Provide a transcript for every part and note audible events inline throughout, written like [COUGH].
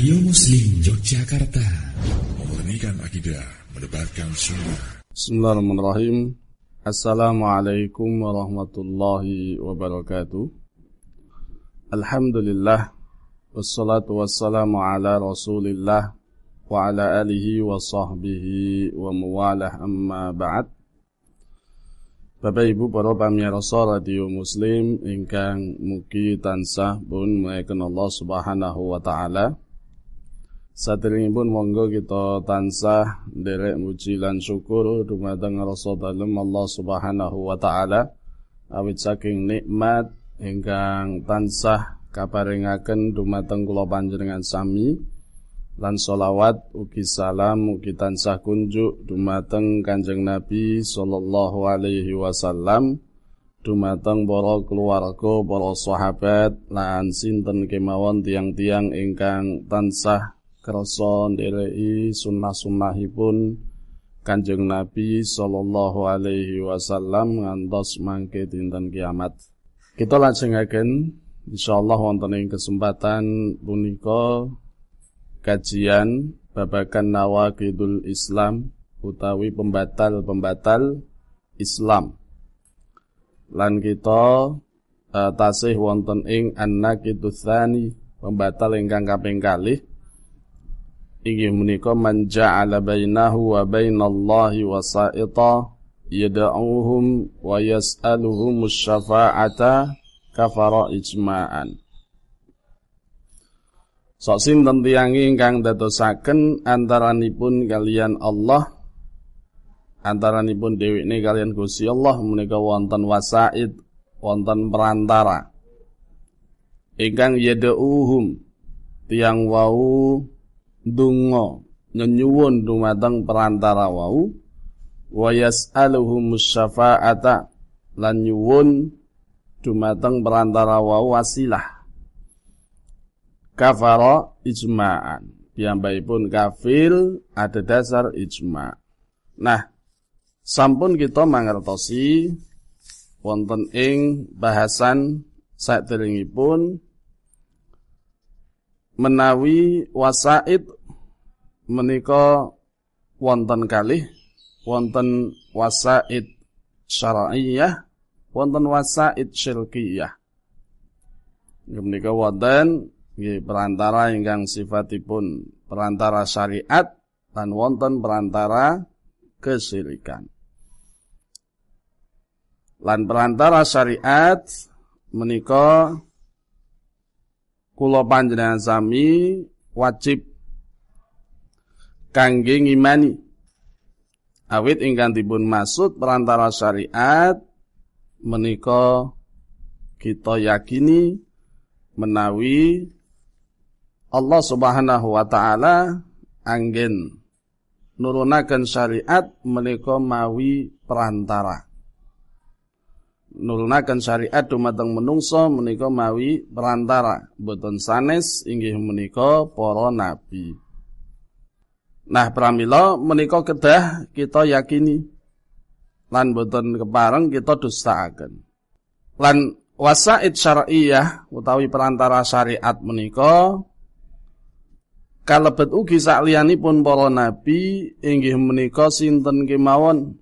Radio Muslim Yogyakarta. Memurnikan akidah Menebarkan sunnah. Bismillahirrahmanirrahim. Assalamualaikum warahmatullahi wabarakatuh. Alhamdulillah Wassalatu wassalamu ala rasulillah Wa ala alihi wa sahbihi wa muwalah amma ba'd. Bapak Ibu para pamirsa radio Muslim ingkang mugi tansah pun muliakan Allah Subhanahu wa taala. Saderengipun monggo kita tansah nderek muji lan syukur dumateng Rasa dalem Allah Subhanahu wa taala. Awit saking nikmat ingkang tansah kaparingaken dumateng kula panjenengan sami. Lan solawat ugi salam ugi tansah kunjuk dumateng Kanjeng Nabi sallallahu alaihi wasallam. Dumateng para keluarga para sahabat lan sinten kemawon tiang-tiang ingkang tansah krasa ndereki sunnah-sunnahipun Kanjeng Nabi sallallahu alaihi wasallam ngantos mangke dinten kiamat kita lajengaken insyaallah wonten ing kesempatan punika kajian babakan nawakidul Islam utawi pembatal-pembatal Islam. Lan kita uh, tasih wonten ing annakidus tsani pembatal ingkang kaping kalih inggih menika man ja'ala bainahu wa bainallahi wasaita yad'uhum wa yas'aluhum syafa'ata kafara ijma'an. Sok sinten tiyangi ingkang dadosaken antaranipun kalian Allah antaranipun dhewekne kalian Gusti Allah menika wonten wasaid wonten perantara. Ingkang yad'uhum tiang wau donga nyenyuwun dumateng perantara wau wa yas'aluhum syafa'ata lan nyuwun dumateng perantara wau wasilah kafara ijma'an. pun kafir ada dasar ijma'. Nah, sampun kita mangertosi wonten ing bahasan pun menawi wasaid menika wonten kalih wonten wasaid syar'iyyah wonten wasaid syirkiyah. Menika wonten nggih perantara ingkang sifatipun perantara syariat dan wonten perantara kesirikan. Lan perantara syariat menika kula panjenengan sami wajib kangge ngimani awit ingkang dipun maksud perantara syariat menika kita yakini menawi Allah Subhanahu wa taala anggen nurunaken syariat menika mawi perantara. Nurunaken syariat dumateng menungso menika mawi perantara, boten sanes inggih menika para nabi. Nah, pramila menika kedah kita yakini lan boten kepareng kita dustaaken. Lan wasaid syar'iyyah utawi perantara syariat menika kalebet ugi sakliyanipun para nabi inggih menika sinten kemawon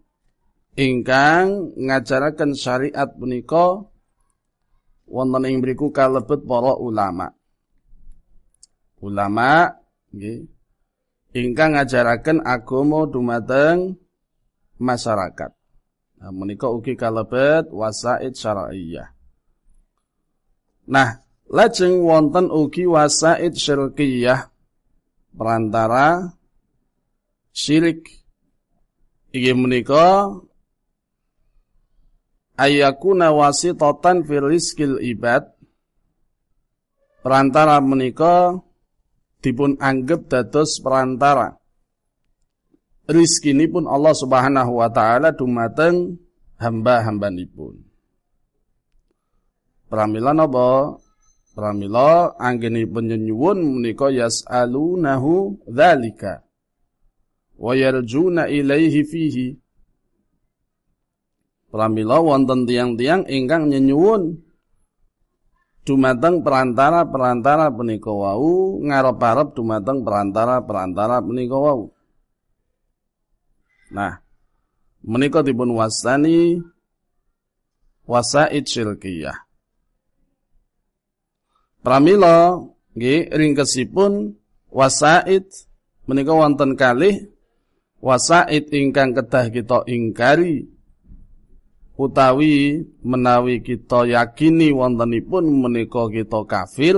ingkang ngajaraken syariat menika wonten ing mriku kalebet para ulama. Ulama nggih ingkang ngajaraken agama dumateng masyarakat. Nah, menika ugi kalebet wasaid syar'iyyah. Nah, lajeng wonten ugi wasaid syirkiyah perantara syirik iki menika ayakuna wasitatan fil rizqil ibad perantara menika dipun anggap dados perantara rizki pun Allah Subhanahu wa taala dumateng hamba-hambanipun. Pramila napa? Pramila anggenipun nyenyuwun menika yas'alunahu dzalika wa yarjuna ilaihi fihi. Pramila wonten tiang-tiang ingkang nyenyuwun dumateng perantara-perantara punika wau ngarep-arep dumateng perantara-perantara punika. Nah, menika dipun wasani wasaid syirkiyah. Pramila nggih ringkesipun wasaid menika wonten kalih wasaid ingkang kedah kita ingkari utawi menawi kita yakini wontenipun menika kita kafir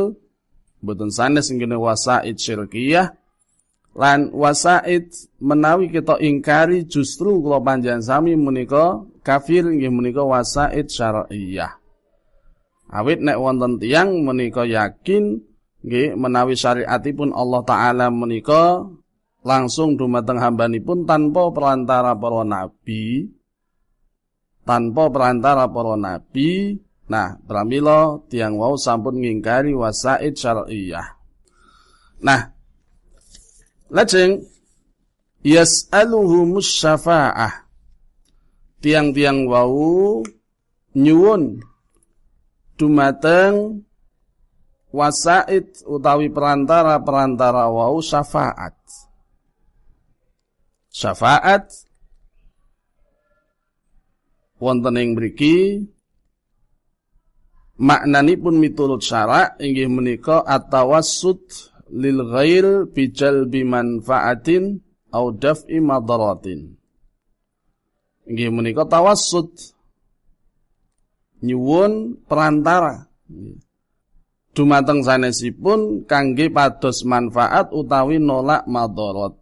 mboten sanes ngene wasaid syirkiyah lan wasaid menawi kita ingkari justru kula panjenengan sami menika kafir nggih menika wasaid syar'iyah awit nek wonten tiyang menika yakin nggih menawi syariatipun Allah taala menika langsung dumateng hambanipun tanpa perantara para nabi tanpa perantara para nabi. Nah pramila tiang wau sampun ngingkari wasaid syar'iyah nah lajeng yas'aluhu musyafa'ah tiang-tiang wau nyuwun dumateng wasaid utawi perantara-perantara wau syafaat. Syafaat wonten ing mriki maknanipun miturut syara inggih menika atawassut lil ghair bi jalbi manfaatin au daf'i madaratin. Inggih menika tawassut nyuwun perantara dumateng sanesipun kangge pados manfaat utawi nolak madharat.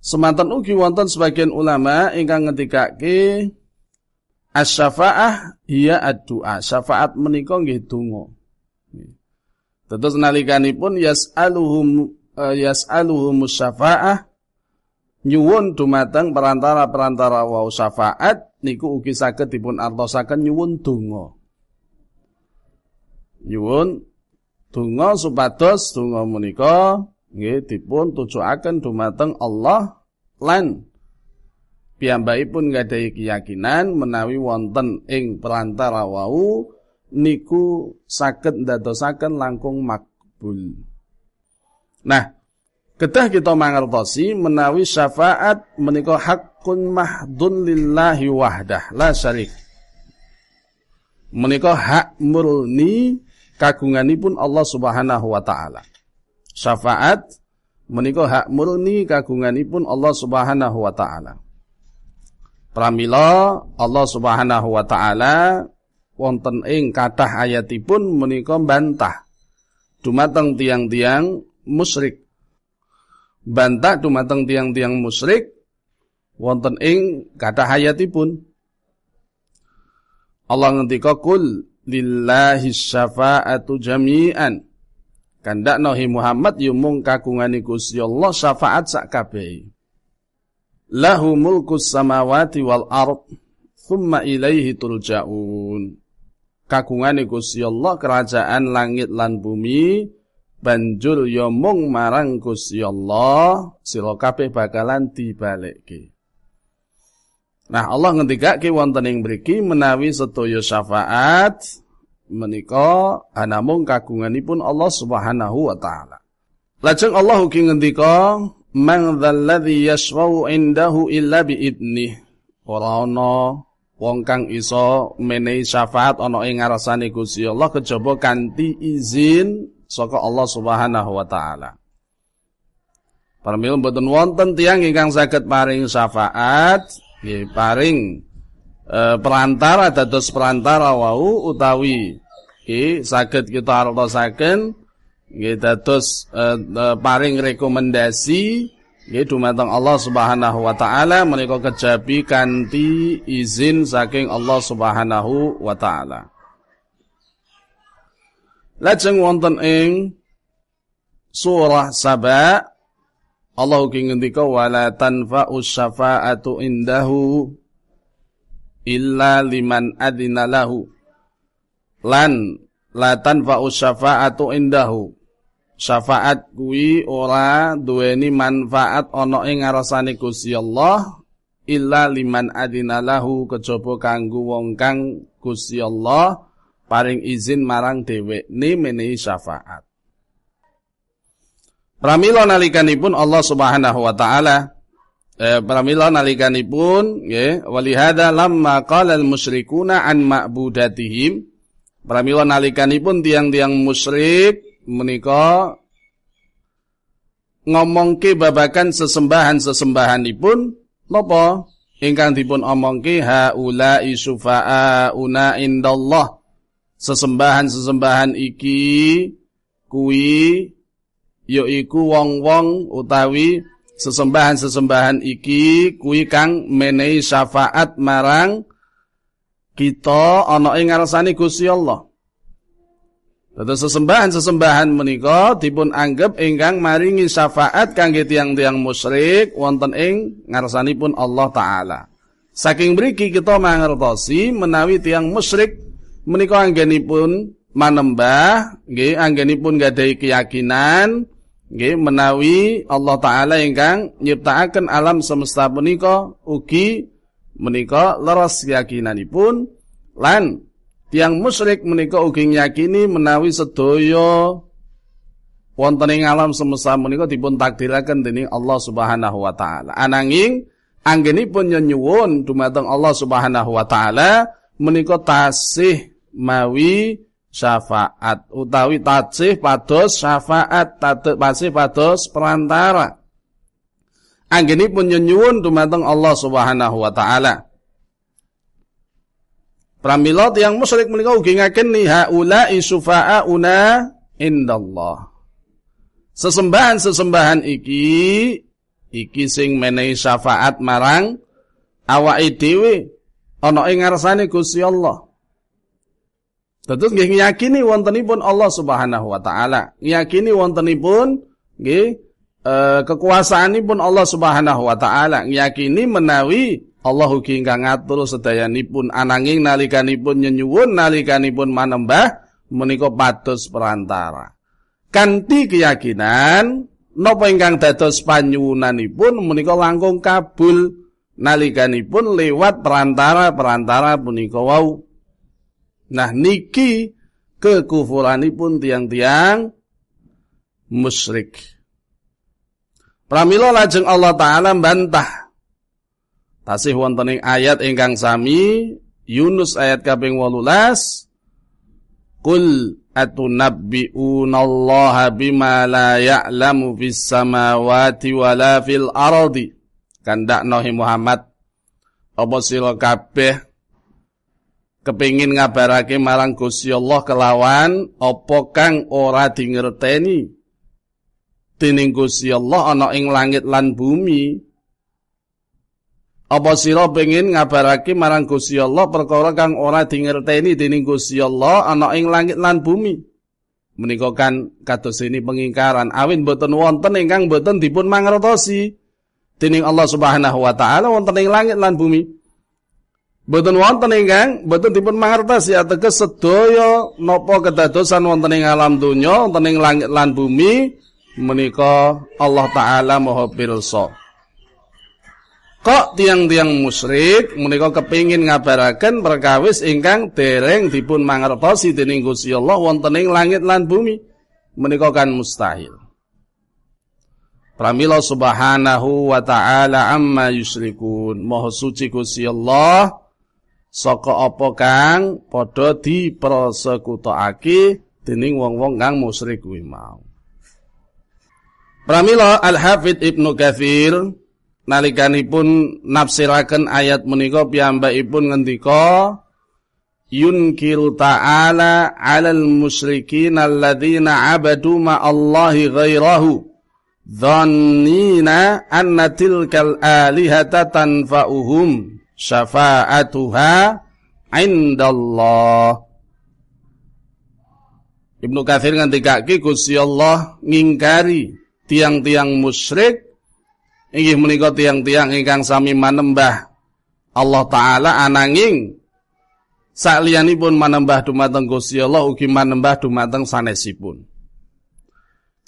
Semanten ugi wonten sebagian ulama ingkang ngendikake asy-syafa'ah hiya ad-du'a. Syafaat menika nggih donga. Tetes nalikanipun yas'aluhum uh, yas'aluhum syafa'ah nyuwun dumateng perantara-perantara wau syafaat niku ugi saged dipun artosaken nyuwun donga nyuwun donga supados donga menika nggih dipun tujuaken dumateng Allah lan piyambakipun nggadahi keyakinan menawi wonten ing perantara wau niku saged ndadosaken langkung makbul. Nah, kedah kita mangertosi menawi syafaat menika hakun mahdun lillahi wahdah la syarik. Menika hak murni kagunganipun Allah Subhanahu wa taala. Syafaat menika hak murni kagunganipun Allah Subhanahu wa taala. Pramila Allah Subhanahu wa taala wonten ing kathah ayatipun menika bantah dumateng tiang-tiang musyrik. Bantah dumateng tiang-tiang musyrik wonten ing kathah ayatipun. Allah ngendika kul lillahi syafa'atu jami'an. Kandak nahi Muhammad yumung kakungani Gusti Allah syafaat sak kabeh. Lahu mulku samawati wal ard thumma ilaihi turja'un. Kakungani Gusti Allah kerajaan langit lan bumi banjur yomong marang Gusti Allah sira kabeh bakalan dibalekke. Nah Allah ngendikake wonten ing mriki menawi sedaya syafaat menika anamung kagunganipun Allah Subhanahu wa taala. Lajeng Allah ugi ngendika man dzalladzi yashfa'u indahu illa bi idnih. Ora ana wong kang iso menehi syafaat ana ing ngarsane Gusti Allah kejaba kanthi izin saka Allah Subhanahu wa taala. Paramila mboten wonten tiyang ingkang saged paring syafaat nggih paring e, perantara dados perantara wau utawi nggih saged kita artosaken dados e, e, paring rekomendasi nggih dumateng Allah Subhanahu wa taala menika kejabi kanthi izin saking Allah Subhanahu wa taala Lajeng wonten ing surah Saba Allah ugi ngendika wala tanfa'u syafa'atu indahu illa liman adina lahu. Lan la tanfa'u syafa'atu indahu. Syafaat kuwi ora duweni manfaat ana ing ngarsane Gusti Allah illa liman adina lahu kejaba kanggo wong kang Gusti Allah paring izin marang dhewekne menehi syafaat. Pramila nalikanipun Allah Subhanahu wa taala. Eh, pramila nalikanipun nggih walihada lamma qala al musyrikuna an ma'budatihim. Pramila nalikanipun tiang-tiang musyrik menika ngomongke babakan sesembahan-sesembahanipun napa? Ingkang dipun omongke haula una indallah. Sesembahan-sesembahan iki kuwi yaiku wong-wong utawi sesembahan-sesembahan iki kuwi kang menehi syafaat marang kita ana ing ngarsane Gusti Allah Dados sesembahan-sesembahan menika dipun anggap ingkang maringi syafaat kangge tiang-tiang musyrik wonten ing ngarsanipun Allah taala. Saking mriki kita mangertosi menawi tiang musyrik menika anggenipun manembah nggih anggenipun gadhahi keyakinan nggih menawi Allah taala ingkang nyiptakaken alam semesta menika ugi menika leres keyakinanipun lan Tiang musyrik menika ugi yakini menawi sedaya wonten ing alam semesta menika dipun takdiraken dening Allah Subhanahu wa taala. Ananging anggenipun nyuwun dumateng Allah Subhanahu wa taala menika tasih mawi syafaat utawi tasih pados syafaat tasih pados perantara. Anggenipun nyuwun dumateng Allah Subhanahu wa taala. Pramila yang musyrik menika ugi ngakeni haula una indallah. Sesembahan-sesembahan iki iki sing menehi syafaat marang awake dhewe ana ing ngarsane Gusti Allah. Tentu nggih ngiyakini wontenipun Allah Subhanahu wa taala. Ngiyakini wontenipun nggih e, kekuasaanipun Allah Subhanahu wa taala. Ngiyakini menawi Allah ugi ingkang ngatur sedayanipun ananging nalikanipun nyenyuwun nalikanipun manembah menika pados perantara. Kanthi keyakinan napa ingkang dados panyuwunanipun menika langkung kabul nalikanipun lewat perantara-perantara punika wau. Nah niki kekufuranipun tiang-tiang musyrik. Pramila lajeng Allah taala bantah Tasih wonten ing ayat ingkang sami Yunus ayat kaping 18 Qul atunabbi'unallaha bima la ya'lamu fis samawati wala fil ardi. Kandakno Muhammad apa sira kabeh kepingin ngabarake marang Gusti Allah kelawan apa kang ora dingerteni? Dening Gusti Allah ana ing langit lan bumi apa sira pengin ngabarake marang Gusti Allah perkara kang ora dingerteni dening Gusti Allah ana ing langit lan bumi. Menika kan ini pengingkaran awin boten wonten ingkang boten dipun mangertosi dening Allah Subhanahu wa taala wonten ing langit lan bumi. Boten wonten ingkang boten dipun mangertosi ateges sedaya napa kedadosan wonten ing alam donya wonten ing langit lan bumi menika Allah taala Maha pirsa. Kok tiang-tiang musyrik menika kepingin ngabaraken perkawis ingkang dereng dipun mangertosi dening Gusti Allah wonten ing langit lan bumi. Menika kan mustahil. Pramila subhanahu wa ta'ala amma yusyrikun. Maha suci Gusti Allah saka apa kang padha dipersekutukake dening wong-wong kang musyrik kuwi mau. Pramila Al-Hafidz Ibnu Katsir nalikanipun nafsiraken ayat menika piyambakipun ngendika yunkiru ta'ala 'alal musyrikin alladzina 'abadu ma Allahi ghairahu dhannina anna tilkal alihata tanfa'uhum syafa'atuha indallah. Ibnu Katsir ngendikake Gusti Allah ngingkari tiang-tiang musyrik inggih menika tiang-tiang ingkang sami manembah Allah taala ananging sakliyanipun manembah dumateng Gusti Allah ugi manembah dumateng sanesipun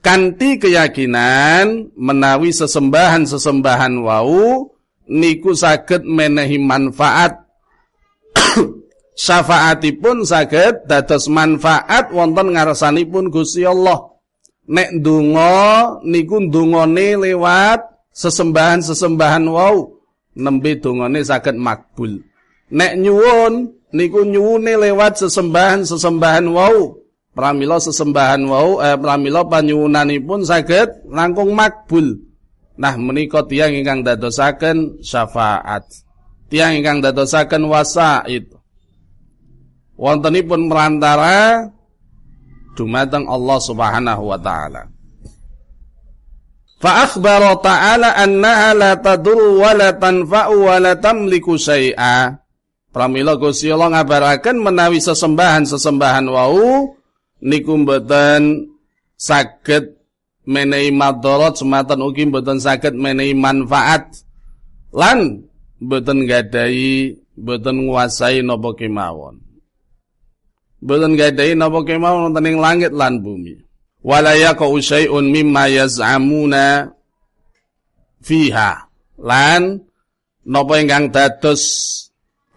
kanthi keyakinan menawi sesembahan-sesembahan wau niku saged menehi manfaat [COUGHS] syafaatipun saged dados manfaat wonten ngarsanipun Gusti Allah. Nek ndonga niku ndongane lewat sesembahan-sesembahan wau nembe dongane saged makbul. Nek nyuwun niku nyuwune lewat sesembahan-sesembahan wau. Pramila sesembahan wau eh pramila panyuwunanipun saged langkung makbul. Nah menika tiyang ingkang dadosaken syafaat. Tiyang ingkang dadosaken wasaid. Wontenipun merantara dumateng Allah Subhanahu wa taala. Fa akhbara ta'ala annaha la tadur wa la tanfa'u wa la tamliku. Pramila Gusti Allah ngabaraken menawi sesembahan-sesembahan wau niku mboten saged menehi madarat sematan ugi mboten saged menehi manfaat lan mboten gadahi mboten nguasai napa kemawon. Mboten gadahi napa kemawon wonten ing langit lan bumi. Wala yaqau syai'un mimma yaz'amuna fiha. Lan napa ingkang dados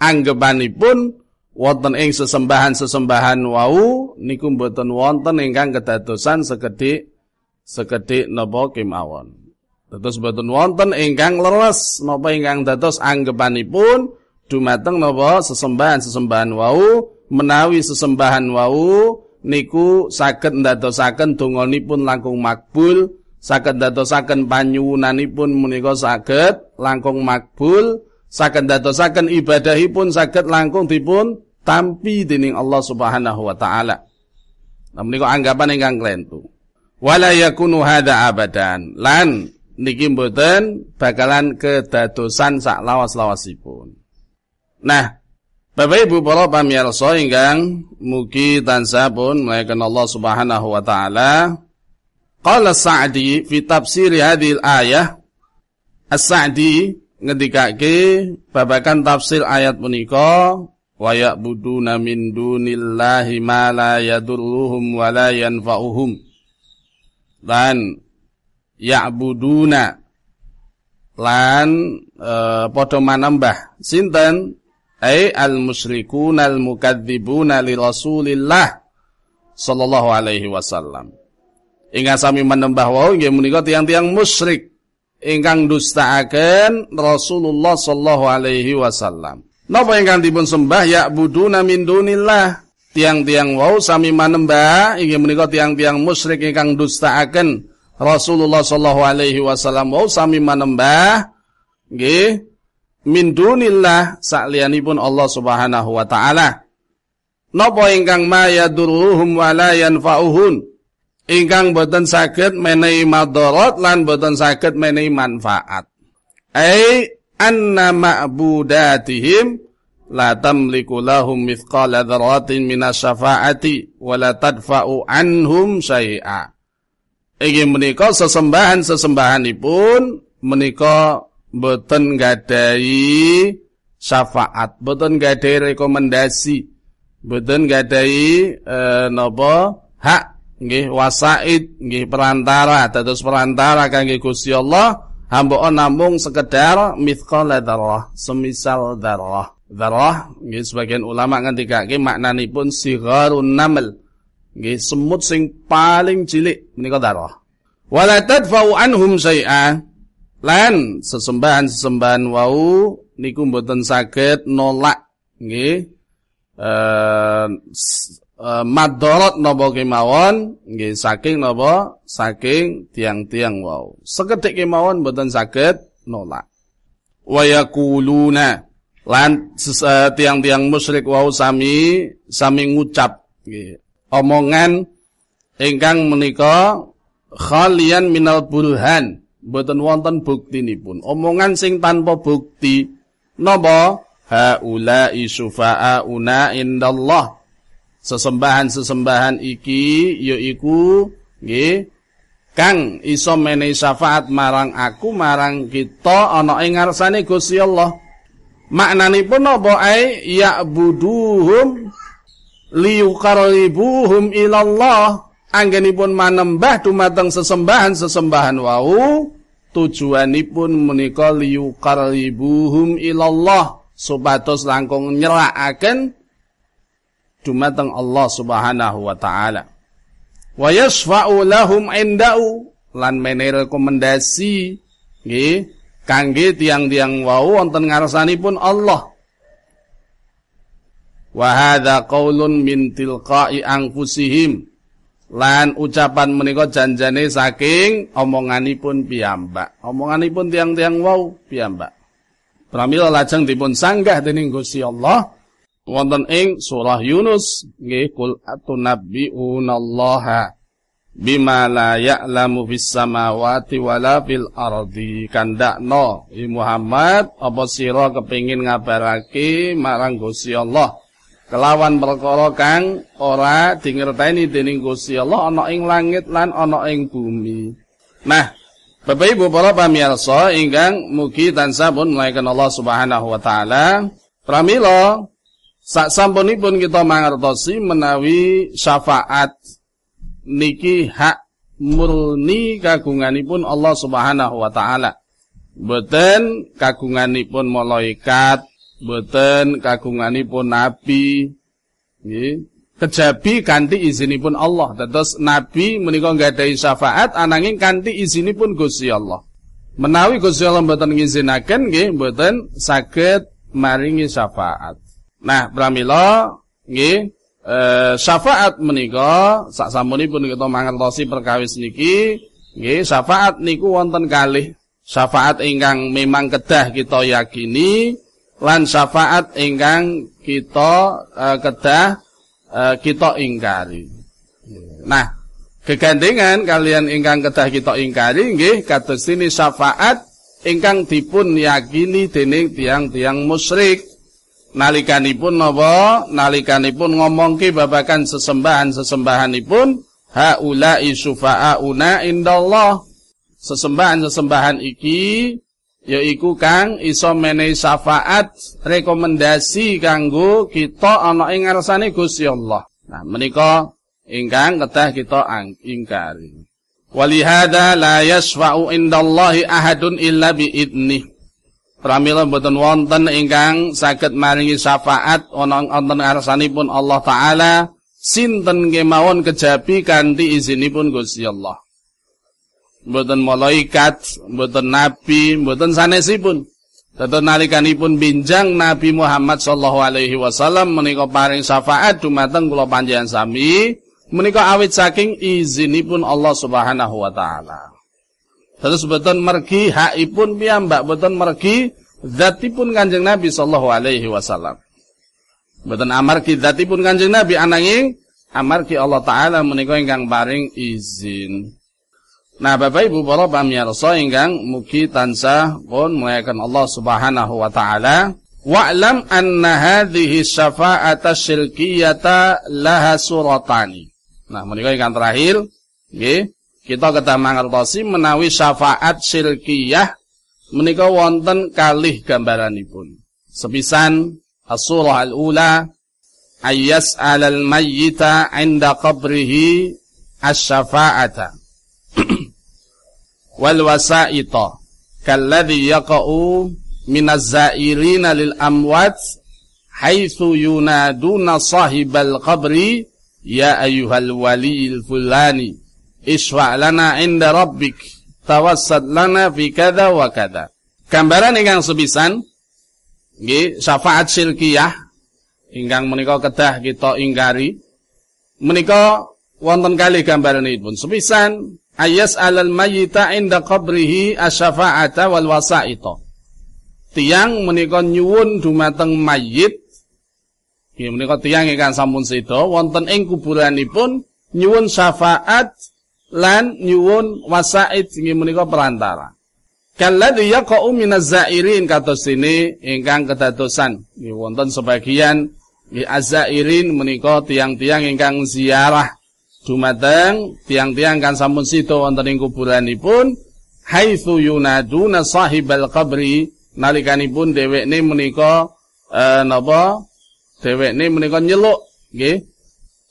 anggepanipun wonten ing sesembahan-sesembahan wau niku mboten wonten ingkang kedadosan sekedhik sekedhik napa kemawon. Dados mboten wonten ingkang leres napa ingkang dados anggepanipun dumateng napa sesembahan-sesembahan wau menawi sesembahan wau niku saged ndadosaken donganipun langkung makbul, saged ndadosaken panyuwunanipun menika saged langkung makbul saged dadosaken ibadahipun saged langkung dipun tampi dening Allah Subhanahu wa taala. Nah menika anggapan ingkang klentu. Wala yakunu hadza abadan. Lan niki mboten bakalan kedadosan sak lawas-lawasipun. Nah, Bapak Ibu para pamirsa ingkang mugi tansah pun melayakan Allah Subhanahu wa taala. Qala Sa'di fi tafsir hadhil ayah. As-Sa'di ngendikake babakan tafsir ayat punika wa ya'buduna min dunillahi ma la yadurruhum wa la yanfa'uhum. Dan ya'buduna. Lan e, padha manembah. Sinten ai al musyrikuna al mukadzibuna li Rasulillah sallallahu alaihi wasallam. Ingat sami manembah wau nggih menika tiang-tiang musyrik ingkang dustaaken Rasulullah sallallahu alaihi wasallam. Napa ingkang dipun sembah ya buduna min dunillah. Tiang-tiang wau sami manembah inggih menika tiang-tiang musyrik ingkang dustaaken Rasulullah sallallahu alaihi wasallam wau sami manembah nggih min dunillah saklianipun Allah Subhanahu wa taala. Napa ingkang ma yadurruhum wa la yanfa'uhun ingkang boten saged menehi madarat lan boten saged menehi manfaat. Ai anna ma'budatihim la tamliku lahum mithqala dzarratin minasyafaati wa la tadfa'u anhum syai'a. Iki menika sesembahan-sesembahanipun menika boten gadahi syafaat, boten gadahi rekomendasi, boten gadahi eh, napa? Hak nggih wasaid nggih perantara dados perantara kangge Gusti Allah hamba namung sekedar mithqal dzarrah semisal dzarrah. Dzarrah nggih sebagian ulama ngendikake maknanipun sigharun naml nggih semut sing paling cilik menika dzarrah. Wala tadfa'u anhum syai'a lan sesembahan-sesembahan wau niku mboten saged nolak nggih. Eh uh, madorot napa kemawon? Nggih saking napa? Saking tiang-tiang wau. Sekedhik kemawon mboten saged nolak. Wa yaquluna lan uh, tiang-tiang musyrik wau sami sami ngucap nggih omongan ingkang menika khalian minal burhan mboten wonten buktinipun. Omongan sing tanpa bukti napa? Haula una indallah. Sesembahan-sesembahan iki yaiku nggih kang iso menehi syafaat marang aku marang kita ana ing ngarsane Gusti Allah. Maknanipun apa ae? Ya'buduhum liyuqarribuhum ilallah. Anggenipun manembah dumateng sesembahan-sesembahan wau tujuanipun menika liyuqarribuhum ilallah supados langkung nyerakaken dumateng Allah Subhanahu wa taala. Wa yasfa'u lahum indau lan menehi rekomendasi nggih kangge tiang-tiang wau wonten ngarsanipun Allah. Wa hadza qaulun min tilqa'i anfusihim lan ucapan menika janjane saking omonganipun piyambak. Omonganipun tiang-tiang wau piyambak. Pramila lajeng dipun sanggah dening Gusti Allah wonten ing surah Yunus nggih kul atunabbiunallaha bima la ya'lamu fis samawati wala fil ardi kandakno Muhammad apa sira kepengin ngabarake marang Gusti Allah kelawan perkara kang ora dingerteni dening Gusti Allah ana ing langit lan ana ing bumi. Nah, Bapak Ibu para pamirsa ingkang mugi tansah pun melayakan Allah Subhanahu wa taala. Pramila sak sampunipun kita mangertosi menawi syafaat niki hak murni kagunganipun Allah Subhanahu wa taala. Boten kagunganipun malaikat, boten kagunganipun nabi. Nggih. Kejabi kanthi izinipun Allah. Dados nabi menika nggadahi syafaat ananging kanthi izinipun Gusti Allah. Menawi Gusti Allah mboten ngizinaken nggih mboten saged maringi syafaat. Nah pramila nggih e, syafaat menika sak sampunipun kita mangertosi perkawis niki nggih syafaat niku wonten kalih. Syafaat ingkang memang kedah kita yakini lan syafaat ingkang kita uh, kedah uh, kita ingkari. Nah, kegandengan kalian ingkang kedah kita ingkari nggih kados ini syafaat ingkang dipun yakini dening tiang-tiang musyrik. Nalikanipun napa? Nalikanipun ngomongke babakan sesembahan-sesembahanipun haula'i syufa'auna indallah. Sesembahan-sesembahan iki yaiku kang iso menehi syafaat rekomendasi kanggo kita ana ing ngarsane Gusti Allah. Nah, menika ingkang kedah kita ingkari. Walihada la yasfa'u indallahi ahadun illa biidnih. Pramila mboten wonten ingkang saged maringi syafaat ana wonten ngarsanipun Allah taala sinten kemawon kejabi kanthi izinipun Gusti Allah mboten malaikat, mboten nabi, mboten sanesipun. Dados nalikanipun binjang Nabi Muhammad sallallahu alaihi wasallam menika paring syafaat dumateng kula panjenengan sami menika awit saking izinipun Allah Subhanahu wa taala. Terus mboten mergi hakipun piyambak, mboten mergi zatipun Kanjeng Nabi sallallahu alaihi wasallam. Mboten amargi zatipun Kanjeng Nabi ananging amargi Allah taala menika ingkang paring izin. Nah Bapak Ibu para pamirsa ingkang mugi tansah pun muliakan Allah Subhanahu wa taala. Wa'lam anna hadhihi syafa'ata syirkiyata laha suratani. Nah menika ingkang terakhir nggih kita kedah mangertosi menawi syafaat syirkiyah menika wonten kalih gambaranipun. Sepisan as-surah al-ula ayyas 'alal mayyita 'inda qabrihi asy-syafa'ata wal wasaita kalladhi yaqa'u minaz zairina lil amwat haitsu yunaduna sahibal qabri ya ayyuhal waliyil fulani iswa' lana inda rabbik tawassat lana fi kada wa kada gambaran ingkang sepisan nggih syafaat syirkiyah ingkang menika kedah kita ingkari menika wonten kali gambaranipun. Sepisan ayas alal mayyita inda qabrihi asyafa'ata wal wasaita. Tiang menika nyuwun dumateng mayit Ya menika tiang ingkang sampun seda wonten ing kuburanipun nyuwun syafaat lan nyuwun wasait inggih menika perantara. Kalladhi yaqa'u minaz zairin kados ini ingkang kedadosan. Nggih wonten sebagian azairin menika tiang-tiang ingkang ziarah dumateng tiang-tiang kan sampun sito wonten ing kuburanipun haitsu yunaduna sahibal qabri nalikanipun dhewekne menika eh, napa? Dhewekne menika nyeluk nggih.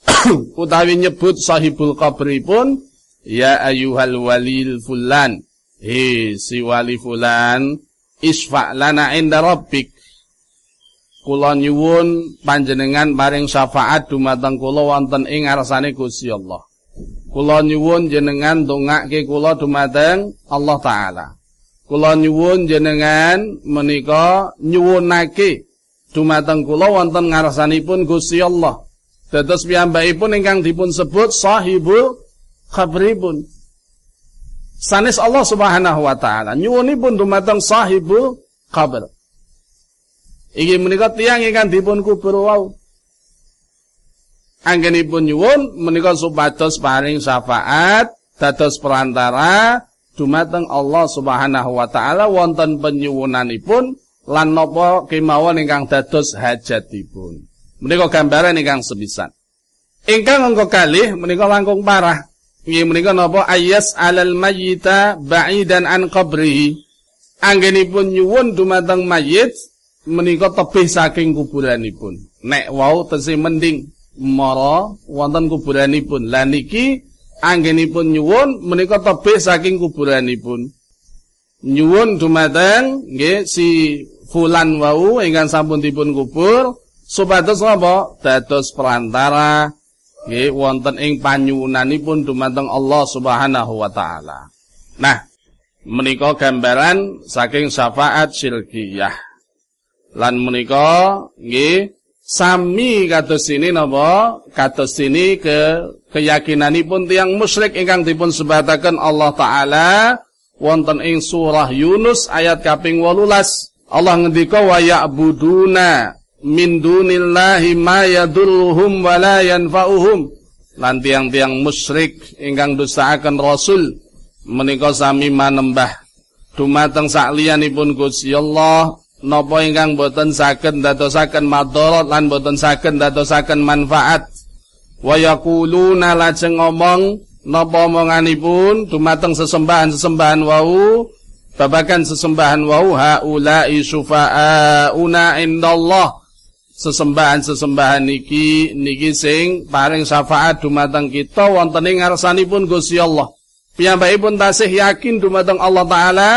[COUGHS] Utawi nyebut sahibul qabri pun ya ayyuhal walil fulan. He si wali fulan isfa lana inda rabbik kula nyuwun panjenengan paring syafaat dumateng kula wonten ing ngarsane Gusti Allah. Kula nyuwun jenengan ndongake kula dumateng Allah taala. Kula nyuwun jenengan menika nyuwunake dumateng kula wonten ngarsanipun Gusti Allah. Dados piyambakipun ingkang dipun sebut sahibul khabripun. Sanes Allah Subhanahu wa taala nyuwunipun dumateng sahibul khabr. Iki menika tiyang ingkang dipun kubur wau. Anggenipun nyuwun menika supados paring syafaat dados perantara dumateng Allah Subhanahu wa taala wonten penyuwunanipun lan napa kemawon ingkang dados hajatipun. Menika gambaran ingkang sepisan. Ingkang angka kalih menika langkung parah. Nggih menika napa ayas alal mayyita ba'idan an qabrihi. Anggenipun nyuwun dumateng mayit menika tebih saking kuburanipun. Nek wau tesih mending mara wonten kuburanipun. Lah niki anggenipun nyuwun menika tebih saking kuburanipun. Nyuwun dumateng nggih si fulan wau ingkang sampun dipun kubur supados napa dados perantara nggih wonten ing panyuwunanipun dumateng Allah Subhanahu wa taala. Nah, menika gambaran saking syafaat syirkiyah lan menika nggih sami kados ini napa? Kados ini ke keyakinanipun tiang musyrik ingkang dipun sebataken Allah taala wonten ing surah Yunus ayat kaping 18 Allah ngendika wa ya'buduna min dunillahi ma yadulluhum wa la yanfa'uhum. Lan tiang-tiang musyrik ingkang dustaaken rasul menika sami manembah dumateng sakliyanipun Gusti Allah napa ingkang boten saged ndadosaken madharat lan boten saged ndadosaken manfaat? Wa yaquluna lajeng ngomong napa omonganipun? Dumateng sesembahan-sesembahan wau babagan sesembahan wau haula'i syufa'auna indallah. Sesembahan-sesembahan niki niki sing paring syafaat dumateng kita wonten ing ngarsanipun Gusti Allah. Piyambakipun tasih yakin dumateng Allah taala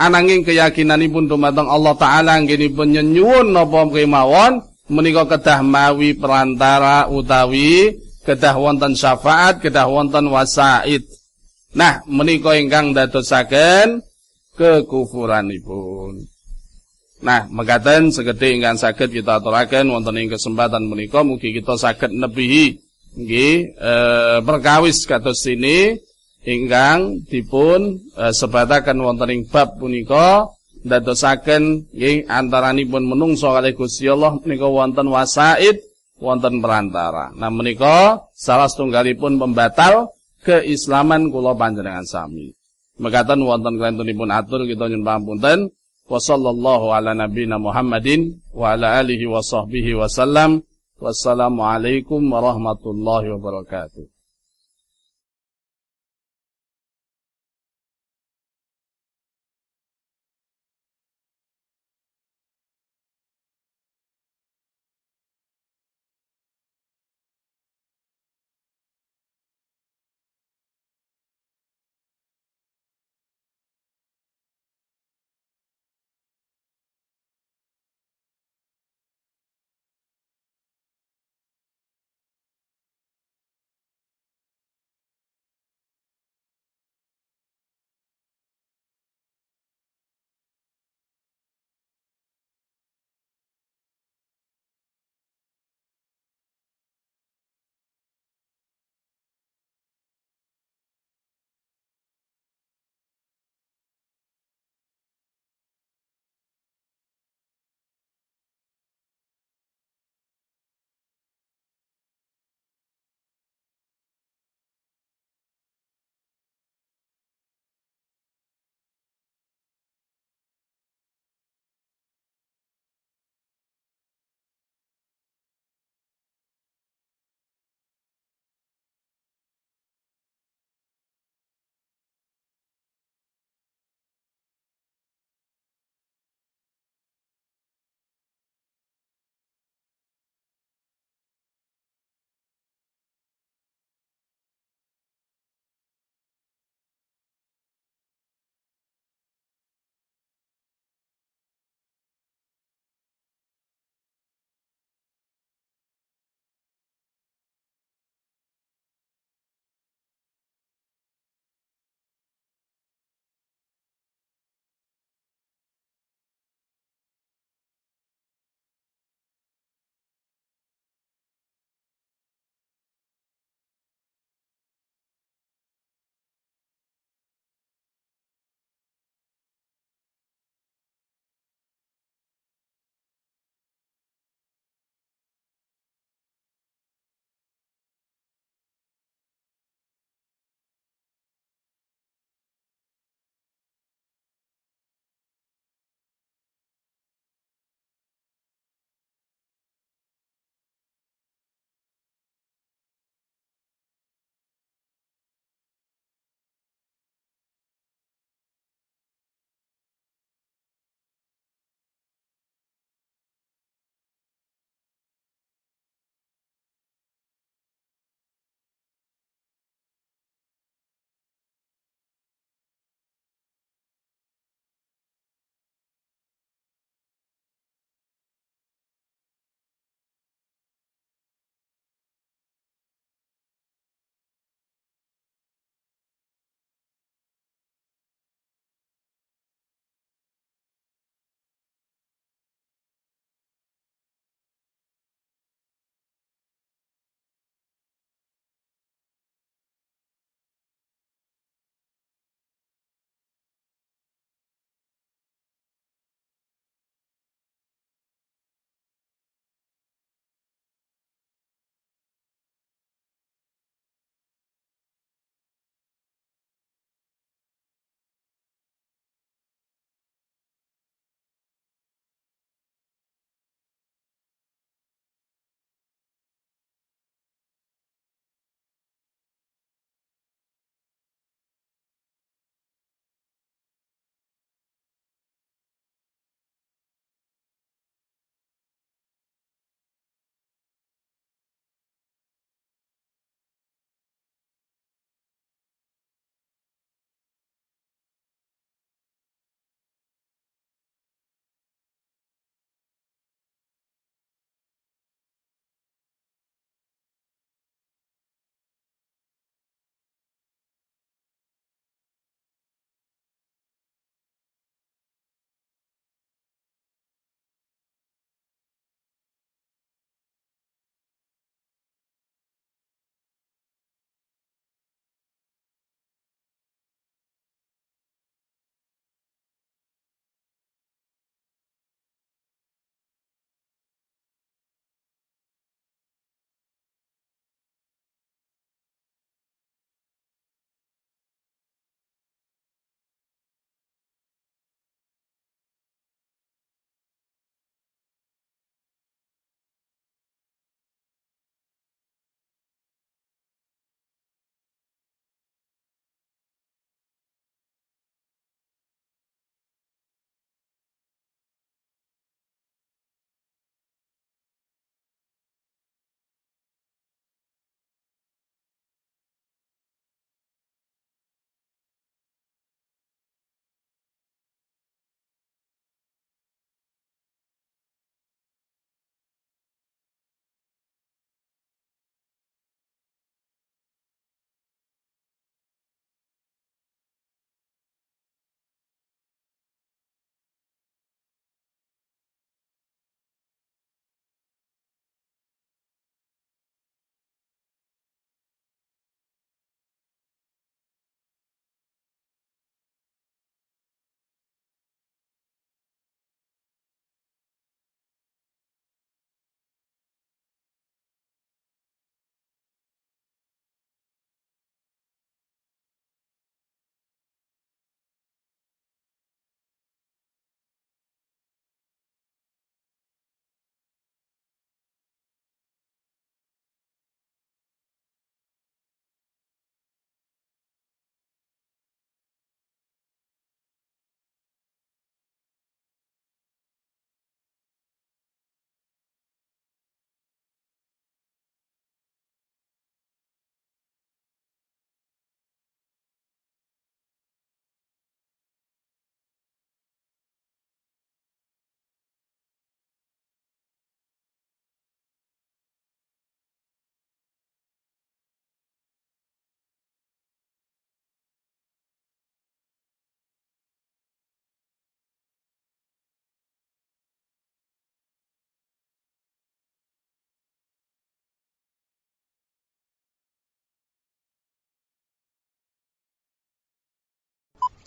ananging keyakinanipun dumateng Allah taala anggenipun nyenyuwun napa kemawon menika kedah mawi perantara utawi kedah wonten syafaat kedah wonten wasaid. Nah menika ingkang dadosaken kekufuranipun. Nah, mekaten segede ingkang saged kita aturaken wonten ing kesempatan menika mugi kita saged nebihi. Nggih e, perkawis kados sini ingkang dipun e, sebataken wonten ing bab punika dadosaken nggih antaranipun menungso kalih Gusti Allah menika wonten wasaid wonten perantara. Nah menika salah setunggalipun pembatal keislaman kula panjenengan sami. Mekaten wonten kelentunipun atur kita nyuwun pamunten wa sallallahu ala nabiyyina Muhammadin wa ala alihi wa sahbihi wasallam. Wassalamu alaikum warahmatullahi wabarakatuh.